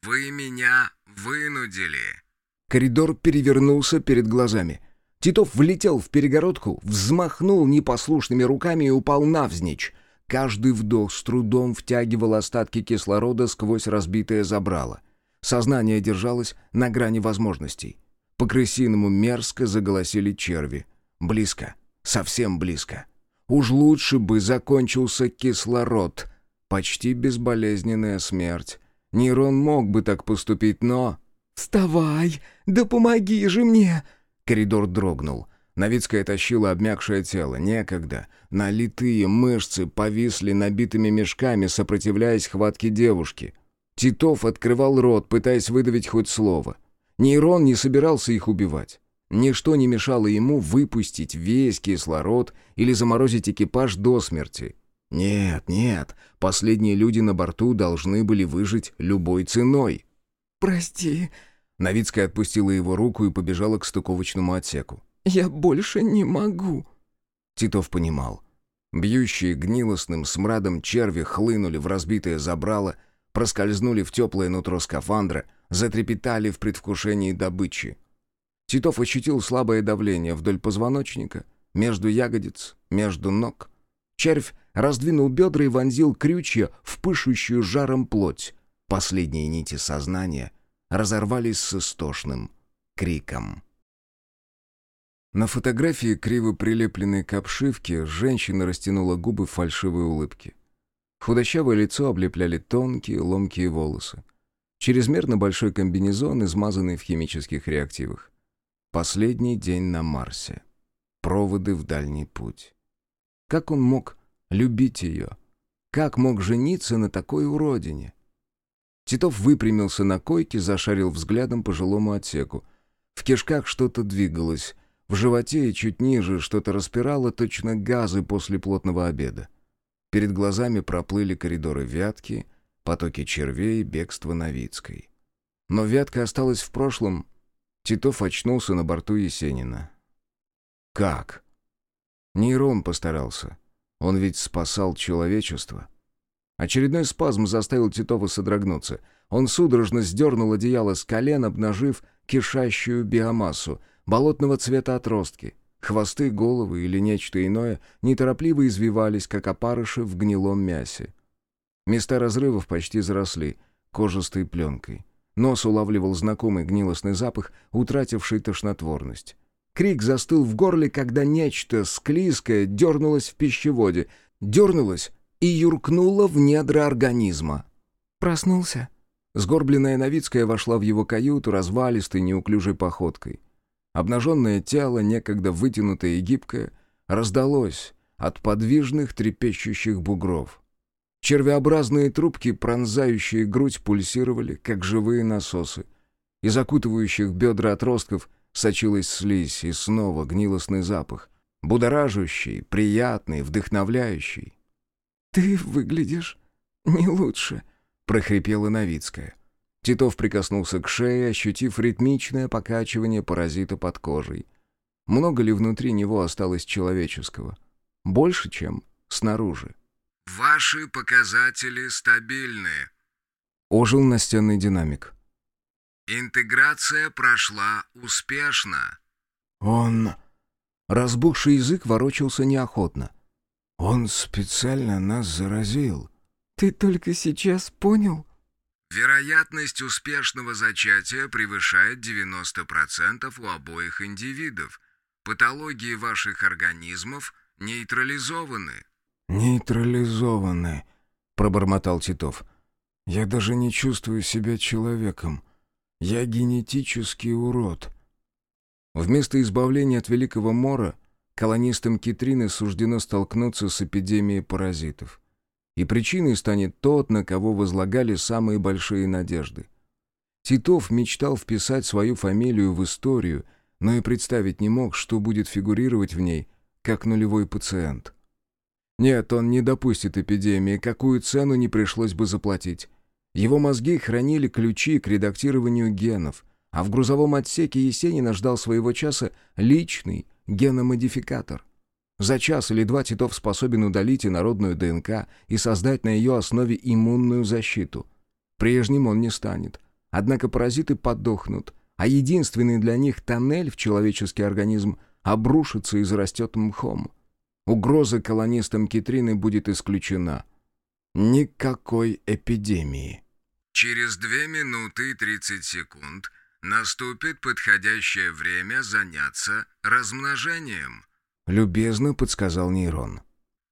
«Вы меня вынудили». Коридор перевернулся перед глазами. Титов влетел в перегородку, взмахнул непослушными руками и упал навзничь. Каждый вдох с трудом втягивал остатки кислорода сквозь разбитое забрало. Сознание держалось на грани возможностей. По крысиному мерзко заголосили черви. Близко. Совсем близко. Уж лучше бы закончился кислород. Почти безболезненная смерть. Нейрон мог бы так поступить, но... «Вставай! Да помоги же мне!» Коридор дрогнул. Новицкая тащила обмякшее тело. Некогда. Налитые мышцы повисли набитыми мешками, сопротивляясь хватке девушки. Титов открывал рот, пытаясь выдавить хоть слово. Нейрон не собирался их убивать. Ничто не мешало ему выпустить весь кислород или заморозить экипаж до смерти. Нет, нет, последние люди на борту должны были выжить любой ценой. «Прости». Новицкая отпустила его руку и побежала к стыковочному отсеку. Я больше не могу». Титов понимал. Бьющие гнилостным смрадом черви хлынули в разбитое забрало, проскользнули в теплое нутро скафандра, затрепетали в предвкушении добычи. Титов ощутил слабое давление вдоль позвоночника, между ягодиц, между ног. Червь раздвинул бедра и вонзил крючья в пышущую жаром плоть. Последние нити сознания разорвались с истошным криком. На фотографии, криво прилепленной к обшивке, женщина растянула губы в фальшивой улыбке. Худощавое лицо облепляли тонкие, ломкие волосы. Чрезмерно большой комбинезон, измазанный в химических реактивах. Последний день на Марсе. Проводы в дальний путь. Как он мог любить ее? Как мог жениться на такой уродине? Титов выпрямился на койке, зашарил взглядом по жилому отсеку. В кишках что-то двигалось, в животе и чуть ниже что-то распирало, точно газы после плотного обеда. Перед глазами проплыли коридоры Вятки, потоки червей, бегство Новицкой. Но Вятка осталась в прошлом. Титов очнулся на борту Есенина. Как? Нейрон постарался. Он ведь спасал человечество. Очередной спазм заставил Титова содрогнуться. Он судорожно сдернул одеяло с колен, обнажив кишащую биомассу, болотного цвета отростки. Хвосты, головы или нечто иное неторопливо извивались, как опарыши в гнилом мясе. Места разрывов почти заросли кожистой пленкой. Нос улавливал знакомый гнилостный запах, утративший тошнотворность. Крик застыл в горле, когда нечто склизкое дернулось в пищеводе, дернулось и юркнуло в недра организма. «Проснулся?» Сгорбленная Новицкая вошла в его каюту развалистой, неуклюжей походкой. Обнаженное тело, некогда вытянутое и гибкое, раздалось от подвижных трепещущих бугров. Червеобразные трубки, пронзающие грудь, пульсировали, как живые насосы. Из окутывающих бедра отростков сочилась слизь и снова гнилостный запах. Будоражащий, приятный, вдохновляющий. «Ты выглядишь не лучше», — прохрипела Новицкая. Титов прикоснулся к шее, ощутив ритмичное покачивание паразита под кожей. Много ли внутри него осталось человеческого? Больше, чем снаружи. «Ваши показатели стабильны», — ожил настенный динамик. «Интеграция прошла успешно». «Он...» Разбухший язык ворочался неохотно. «Он специально нас заразил». «Ты только сейчас понял?» Вероятность успешного зачатия превышает 90% у обоих индивидов. Патологии ваших организмов нейтрализованы. «Нейтрализованы», — пробормотал Титов. «Я даже не чувствую себя человеком. Я генетический урод». Вместо избавления от Великого Мора колонистам Китрины суждено столкнуться с эпидемией паразитов. И причиной станет тот, на кого возлагали самые большие надежды. Титов мечтал вписать свою фамилию в историю, но и представить не мог, что будет фигурировать в ней, как нулевой пациент. Нет, он не допустит эпидемии, какую цену не пришлось бы заплатить. Его мозги хранили ключи к редактированию генов, а в грузовом отсеке Есенина ждал своего часа личный геномодификатор. За час или два Титов способен удалить инородную ДНК и создать на ее основе иммунную защиту. Прежним он не станет. Однако паразиты подохнут, а единственный для них тоннель в человеческий организм обрушится и зарастет мхом. Угроза колонистам Китрины будет исключена. Никакой эпидемии. Через 2 минуты и 30 секунд наступит подходящее время заняться размножением. Любезно подсказал нейрон.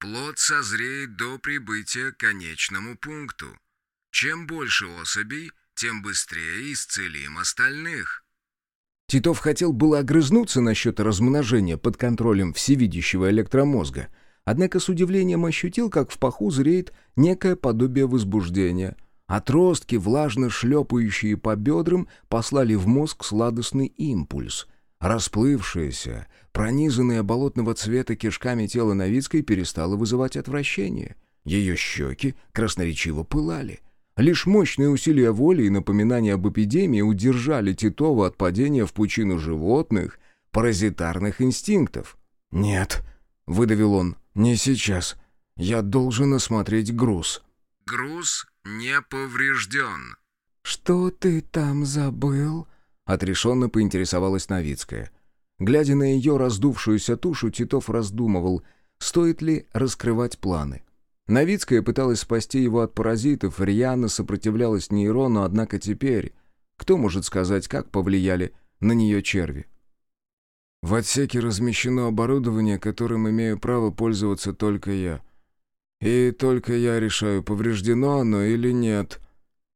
Плод созреет до прибытия к конечному пункту. Чем больше особей, тем быстрее исцелим остальных. Титов хотел было огрызнуться насчет размножения под контролем всевидящего электромозга, однако с удивлением ощутил, как в паху зреет некое подобие возбуждения. Отростки, влажно шлепающие по бедрам, послали в мозг сладостный импульс. Расплывшееся, пронизанное болотного цвета кишками тело Новицкой перестало вызывать отвращение. Ее щеки красноречиво пылали — Лишь мощные усилия воли и напоминания об эпидемии удержали Титова от падения в пучину животных, паразитарных инстинктов. «Нет», — выдавил он, — «не сейчас. Я должен осмотреть груз». «Груз не поврежден». «Что ты там забыл?» — отрешенно поинтересовалась Новицкая. Глядя на ее раздувшуюся тушу, Титов раздумывал, стоит ли раскрывать планы. Новицкая пыталась спасти его от паразитов, рьяно сопротивлялась нейрону, однако теперь... Кто может сказать, как повлияли на нее черви? В отсеке размещено оборудование, которым имею право пользоваться только я. И только я решаю, повреждено оно или нет.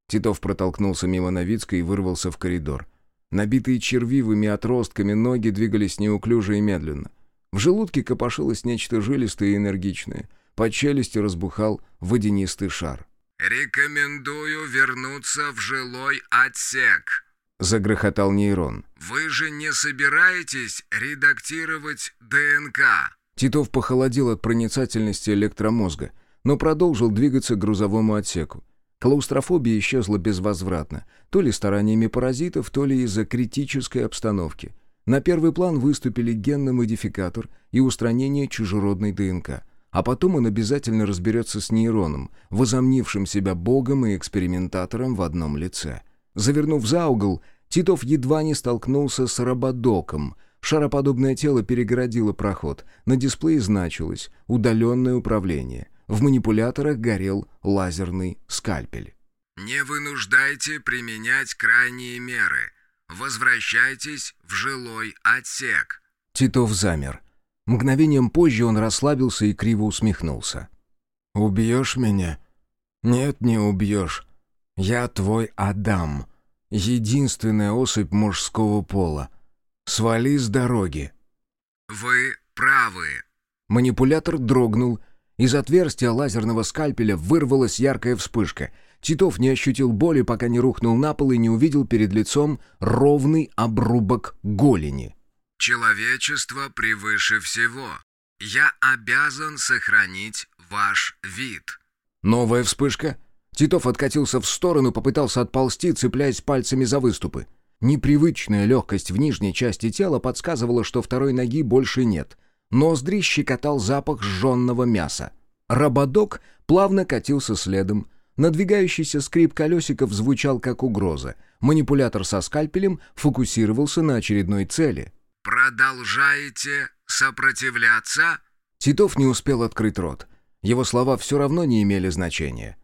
Титов протолкнулся мимо Новицкой и вырвался в коридор. Набитые червивыми отростками ноги двигались неуклюже и медленно. В желудке копошилось нечто жилистое и энергичное — под челюстью разбухал водянистый шар. «Рекомендую вернуться в жилой отсек», — загрохотал нейрон. «Вы же не собираетесь редактировать ДНК?» Титов похолодел от проницательности электромозга, но продолжил двигаться к грузовому отсеку. Клаустрофобия исчезла безвозвратно, то ли стараниями паразитов, то ли из-за критической обстановки. На первый план выступили генный модификатор и устранение чужеродной ДНК — А потом он обязательно разберется с нейроном, возомнившим себя богом и экспериментатором в одном лице. Завернув за угол, Титов едва не столкнулся с Рабадоком. Шароподобное тело перегородило проход. На дисплее значилось «Удаленное управление». В манипуляторах горел лазерный скальпель. «Не вынуждайте применять крайние меры. Возвращайтесь в жилой отсек». Титов замер. Мгновением позже он расслабился и криво усмехнулся. «Убьешь меня?» «Нет, не убьешь. Я твой Адам. Единственная особь мужского пола. Свали с дороги». «Вы правы». Манипулятор дрогнул. Из отверстия лазерного скальпеля вырвалась яркая вспышка. Титов не ощутил боли, пока не рухнул на пол и не увидел перед лицом ровный обрубок голени. «Человечество превыше всего. Я обязан сохранить ваш вид». Новая вспышка. Титов откатился в сторону, попытался отползти, цепляясь пальцами за выступы. Непривычная легкость в нижней части тела подсказывала, что второй ноги больше нет. Ноздри щекотал запах сжженного мяса. Рабадок плавно катился следом. Надвигающийся скрип колесиков звучал как угроза. Манипулятор со скальпелем фокусировался на очередной цели. «Продолжаете сопротивляться?» Титов не успел открыть рот. Его слова все равно не имели значения.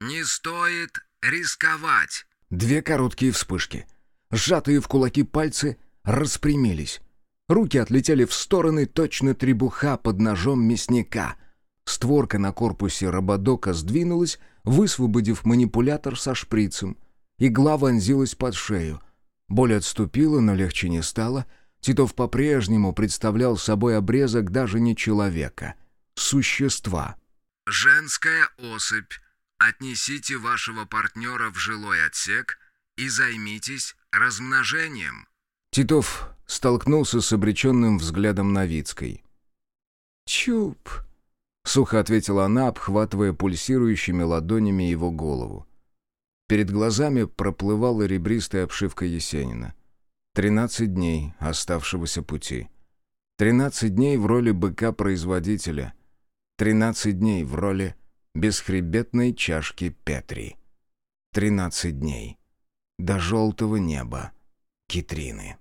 «Не стоит рисковать». Две короткие вспышки. Сжатые в кулаки пальцы распрямились. Руки отлетели в стороны, точно требуха под ножом мясника. Створка на корпусе Рободока сдвинулась, высвободив манипулятор со шприцем. Игла вонзилась под шею. Боль отступила, но легче не стало. Титов по-прежнему представлял собой обрезок даже не человека. Существа. «Женская особь. Отнесите вашего партнера в жилой отсек и займитесь размножением». Титов столкнулся с обреченным взглядом Новицкой. «Чуп», — сухо ответила она, обхватывая пульсирующими ладонями его голову. Перед глазами проплывала ребристая обшивка Есенина. Тринадцать дней оставшегося пути. Тринадцать дней в роли быка-производителя. Тринадцать дней в роли бесхребетной чашки Петри. Тринадцать дней. До желтого неба. Китрины.